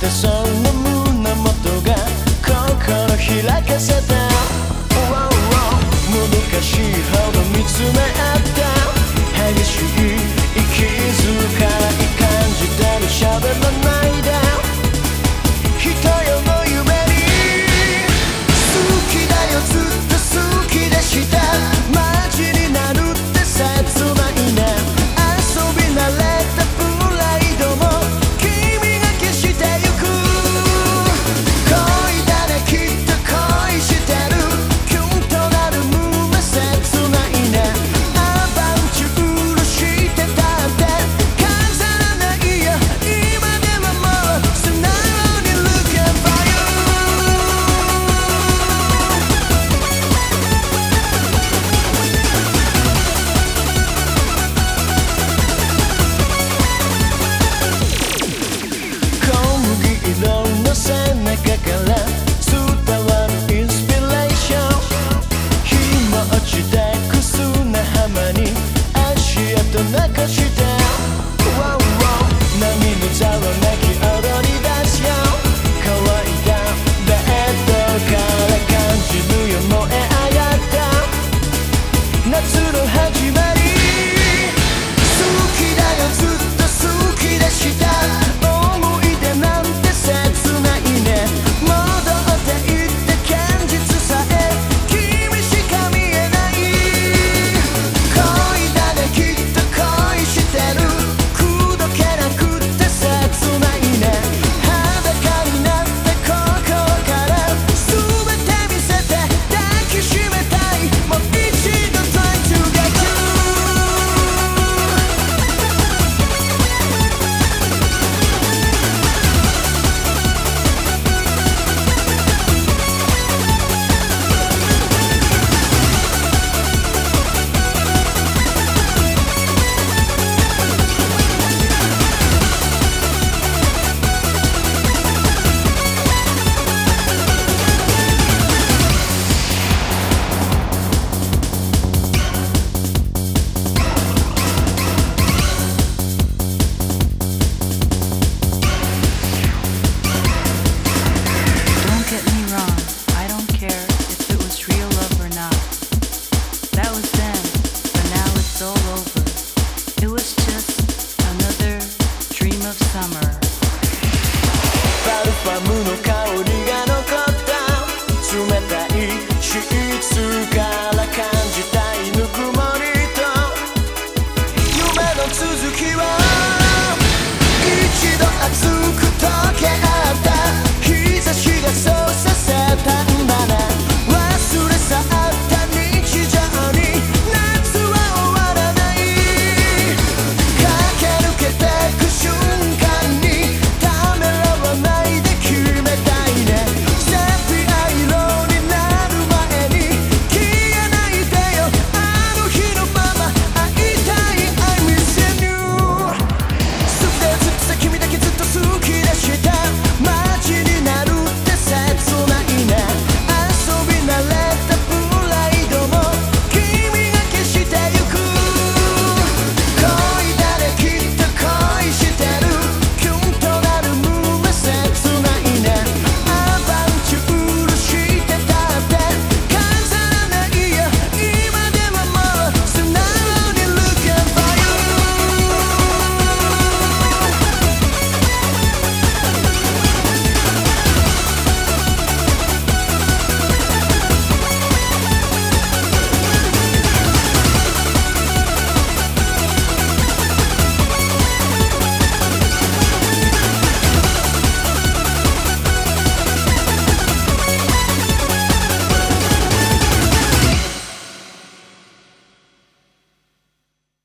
たその胸元が心開かせた、oh, もどかしいほど見つめ合う。